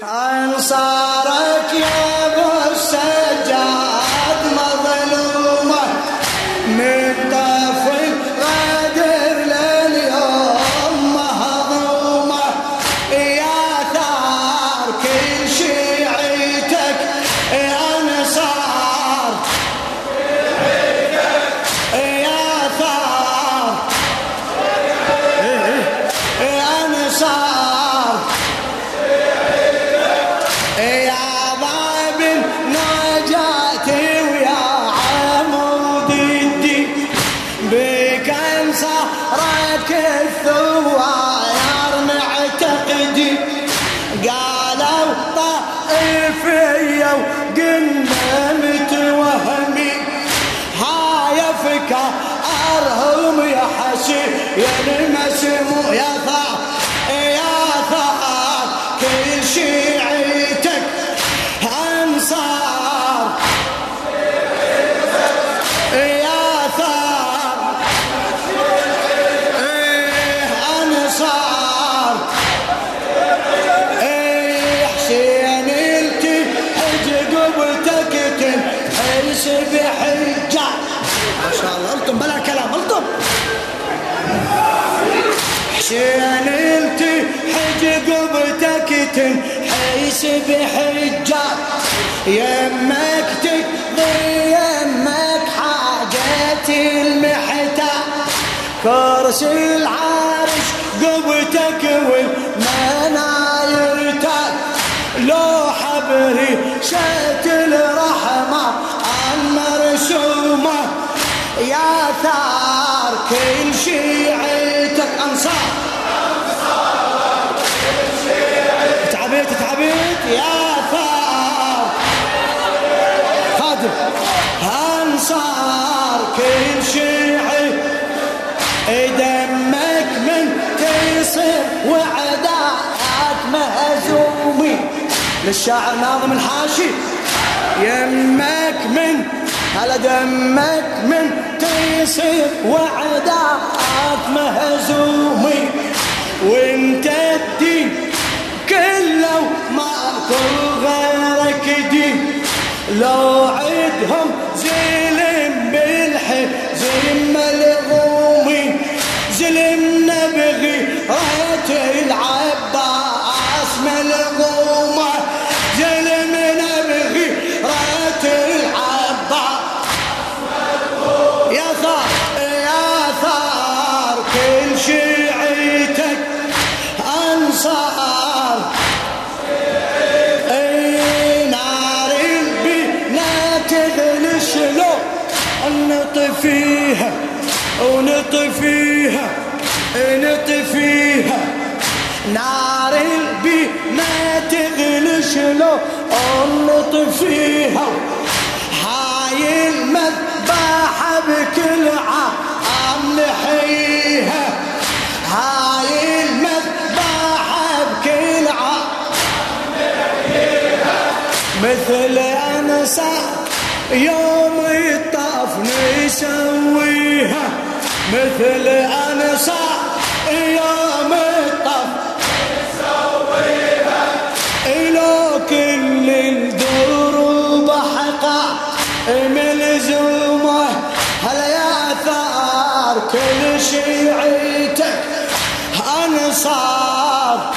سارا کیا وہ سجاد مظلوم میں بك انصرك الثوار معتقدي. قالوا طائفية وقلنا انت حج قبتك تنحس بحجة. يمك تقضي يمك حاجة المحتى كرسي العرش قبتك والمناير تاك لو حبري شات الرحمة المرسومة يا ثار كل شيعتك يا ثار خادم كل شيعي دمك من تيصير مهزومي؟ للشاعر ناظم الحاشي. يمك من على دمك من تيصير وعداك مهزومي؟ وانت الدين لو عدهم زلم بالحزن ملغومي زلمنا بغيرة العباس ونطفيها نطفيها. نار البنا تغلي شلو نطفيها. هاي المذبحة بكل عام نحييها. هاي المذبحة بكل عام مثل أنسى يوم الطاف نسويها. مثل انصار يوم الطف. نسويها لو كل الدروب حقا ملزومه هل يا ثار كل شيعتك انصار